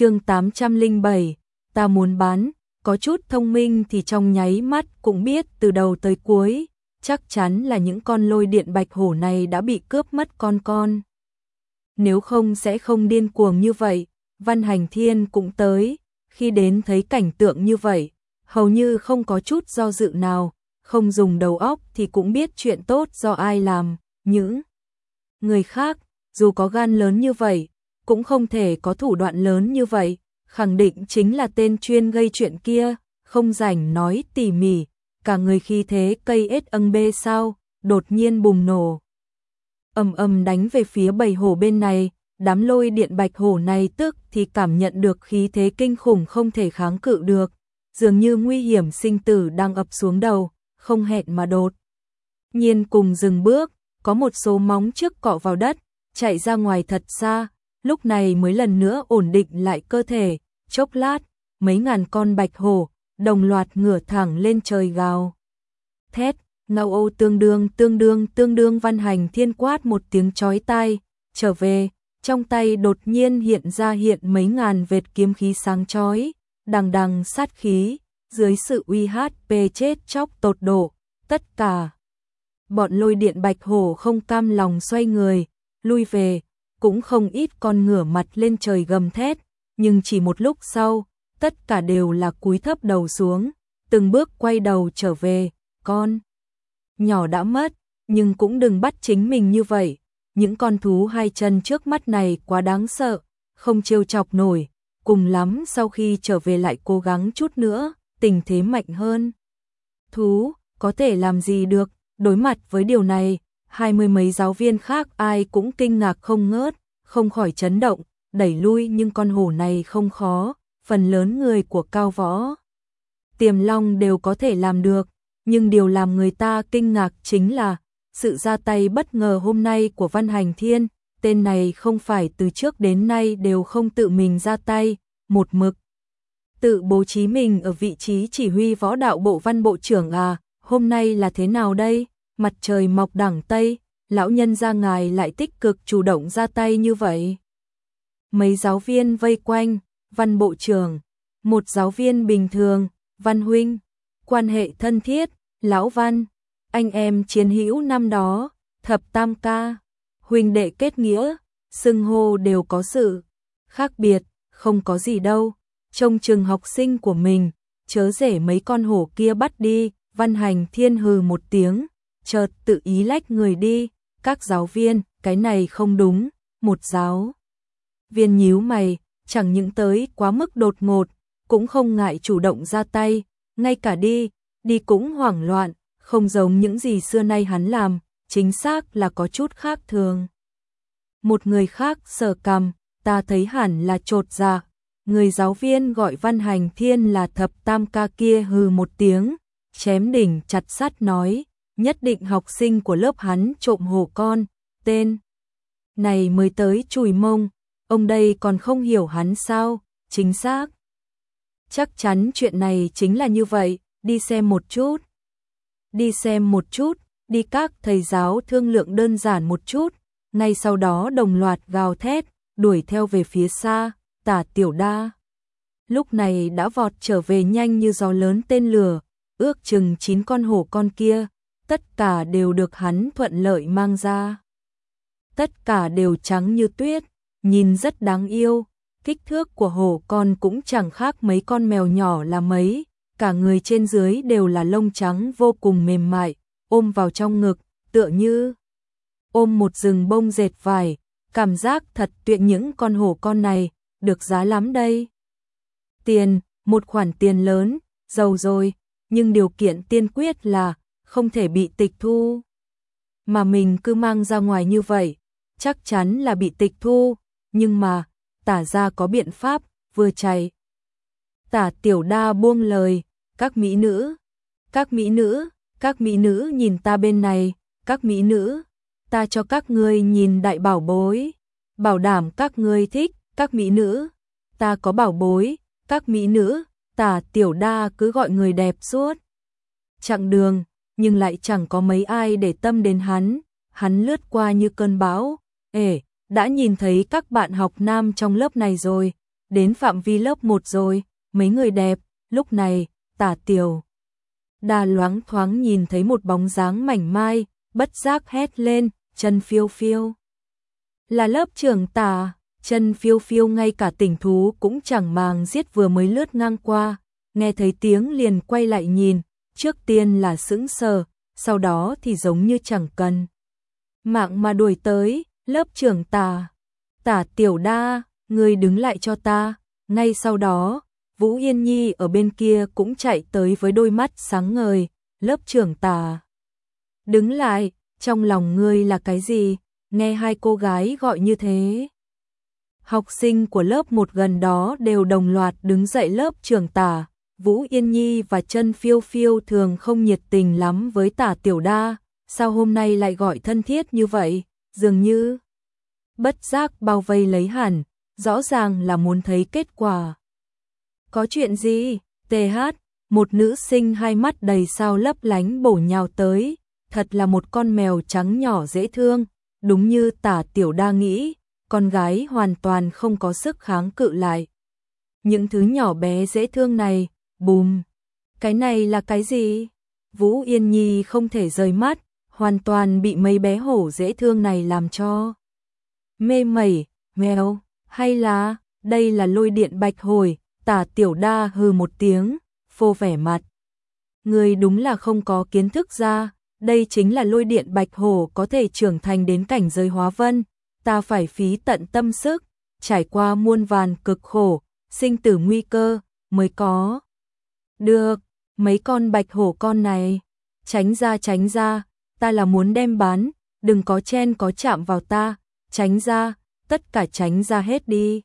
chương 807, ta muốn bán, có chút thông minh thì trong nháy mắt cũng biết từ đầu tới cuối, chắc chắn là những con lôi điện bạch hổ này đã bị cướp mất con con. Nếu không sẽ không điên cuồng như vậy, Văn Hành Thiên cũng tới, khi đến thấy cảnh tượng như vậy, hầu như không có chút do dự nào, không dùng đầu óc thì cũng biết chuyện tốt do ai làm, những người khác, dù có gan lớn như vậy, cũng không thể có thủ đoạn lớn như vậy, khẳng định chính là tên chuyên gây chuyện kia, không rảnh nói tỉ mỉ, cả người khi thế cây ết âng bê sao, đột nhiên bùng nổ. ầm ầm đánh về phía bầy hổ bên này, đám lôi điện bạch hổ này tức thì cảm nhận được khí thế kinh khủng không thể kháng cự được, dường như nguy hiểm sinh tử đang ập xuống đầu, không hẹn mà đột. Nhiên cùng dừng bước, có một số móng trước cọ vào đất, chạy ra ngoài thật xa, lúc này mới lần nữa ổn định lại cơ thể, chốc lát, mấy ngàn con bạch hổ, đồng loạt ngửa thẳng lên trời gào. Thét, ngao ô tương đương tương đương tương đương văn hành thiên quát một tiếng chói tai, trở về, trong tay đột nhiên hiện ra hiện mấy ngàn vệt kiếm khí sáng chói, đằng đằng sát khí, dưới sự uy HP chết chóc tột độ, tất cả. Bọn lôi điện bạch hổ không cam lòng xoay người, lui về, cũng không ít con ngửa mặt lên trời gầm thét, nhưng chỉ một lúc sau, tất cả đều là cúi thấp đầu xuống, từng bước quay đầu trở về, con. Nhỏ đã mất, nhưng cũng đừng bắt chính mình như vậy, những con thú hai chân trước mắt này quá đáng sợ, không trêu chọc nổi, cùng lắm sau khi trở về lại cố gắng chút nữa, tình thế mạnh hơn. Thú, có thể làm gì được, đối mặt với điều này, hai mươi mấy giáo viên khác ai cũng kinh ngạc không ngớt, không khỏi chấn động, đẩy lui nhưng con hổ này không khó, phần lớn người của cao võ. Tiềm long đều có thể làm được, nhưng điều làm người ta kinh ngạc chính là sự ra tay bất ngờ hôm nay của Văn Hành Thiên, tên này không phải từ trước đến nay đều không tự mình ra tay, một mực. Tự bố trí mình ở vị trí chỉ huy võ đạo bộ văn bộ trưởng à, hôm nay là thế nào đây? Mặt trời mọc đẳng Tây, lão nhân ra ngài lại tích cực chủ động ra tay như vậy. Mấy giáo viên vây quanh, văn bộ trưởng, một giáo viên bình thường, văn huynh, quan hệ thân thiết, lão văn, anh em chiến hữu năm đó, thập tam ca, huynh đệ kết nghĩa, xưng hô đều có sự khác biệt, không có gì đâu. Trong trường học sinh của mình, chớ rể mấy con hổ kia bắt đi, văn hành thiên hừ một tiếng, chợt tự ý lách người đi, các giáo viên, cái này không đúng, một giáo. Viên nhíu mày, chẳng những tới quá mức đột ngột, cũng không ngại chủ động ra tay, ngay cả đi, đi cũng hoảng loạn, không giống những gì xưa nay hắn làm, chính xác là có chút khác thường. Một người khác sờ cầm, ta thấy hẳn là trột dạ, người giáo viên gọi văn hành thiên là thập tam ca kia hừ một tiếng, chém đỉnh chặt sắt nói, nhất định học sinh của lớp hắn trộm hổ con, tên này mới tới chùi mông, ông đây còn không hiểu hắn sao, chính xác. Chắc chắn chuyện này chính là như vậy, đi xem một chút. Đi xem một chút, đi các thầy giáo thương lượng đơn giản một chút, ngay sau đó đồng loạt gào thét, đuổi theo về phía xa, tả tiểu đa. Lúc này đã vọt trở về nhanh như gió lớn tên lửa, ước chừng chín con hổ con kia, tất cả đều được hắn thuận lợi mang ra. Tất cả đều trắng như tuyết, nhìn rất đáng yêu, kích thước của hổ con cũng chẳng khác mấy con mèo nhỏ là mấy, cả người trên dưới đều là lông trắng vô cùng mềm mại, ôm vào trong ngực, tựa như ôm một rừng bông dệt vải, cảm giác thật tuyệt những con hổ con này, được giá lắm đây. Tiền, một khoản tiền lớn, giàu rồi, nhưng điều kiện tiên quyết là không thể bị tịch thu. Mà mình cứ mang ra ngoài như vậy, chắc chắn là bị tịch thu, nhưng mà, tả ra có biện pháp, vừa chạy. Tả tiểu đa buông lời, các mỹ nữ, các mỹ nữ, các mỹ nữ nhìn ta bên này, các mỹ nữ, ta cho các ngươi nhìn đại bảo bối, bảo đảm các ngươi thích, các mỹ nữ, ta có bảo bối, các mỹ nữ, tả tiểu đa cứ gọi người đẹp suốt. Chặng đường, nhưng lại chẳng có mấy ai để tâm đến hắn, hắn lướt qua như cơn bão, ể, đã nhìn thấy các bạn học nam trong lớp này rồi, đến phạm vi lớp 1 rồi, mấy người đẹp, lúc này, tả tiểu. Đà loáng thoáng nhìn thấy một bóng dáng mảnh mai, bất giác hét lên, chân phiêu phiêu. Là lớp trưởng tả, chân phiêu phiêu ngay cả tỉnh thú cũng chẳng màng giết vừa mới lướt ngang qua, nghe thấy tiếng liền quay lại nhìn, trước tiên là sững sờ, sau đó thì giống như chẳng cần. Mạng mà đuổi tới, lớp trưởng tà tả tiểu đa, người đứng lại cho ta, ngay sau đó, Vũ Yên Nhi ở bên kia cũng chạy tới với đôi mắt sáng ngời, lớp trưởng tà Đứng lại, trong lòng ngươi là cái gì? Nghe hai cô gái gọi như thế. Học sinh của lớp một gần đó đều đồng loạt đứng dậy lớp trưởng tà Vũ Yên Nhi và chân phiêu phiêu thường không nhiệt tình lắm với tả tiểu đa, sao hôm nay lại gọi thân thiết như vậy, dường như bất giác bao vây lấy hẳn, rõ ràng là muốn thấy kết quả. Có chuyện gì? TH, một nữ sinh hai mắt đầy sao lấp lánh bổ nhào tới, thật là một con mèo trắng nhỏ dễ thương, đúng như tả tiểu đa nghĩ, con gái hoàn toàn không có sức kháng cự lại. Những thứ nhỏ bé dễ thương này, bùm, cái này là cái gì? Vũ Yên Nhi không thể rời mắt, hoàn toàn bị mấy bé hổ dễ thương này làm cho. Mê mẩy, mèo, hay là, đây là lôi điện bạch hồi, tả tiểu đa hừ một tiếng, phô vẻ mặt. Người đúng là không có kiến thức ra, đây chính là lôi điện bạch hổ có thể trưởng thành đến cảnh giới hóa vân, ta phải phí tận tâm sức, trải qua muôn vàn cực khổ, sinh tử nguy cơ, mới có. Được, mấy con bạch hổ con này, tránh ra tránh ra, ta là muốn đem bán, đừng có chen có chạm vào ta, tránh ra, tất cả tránh ra hết đi.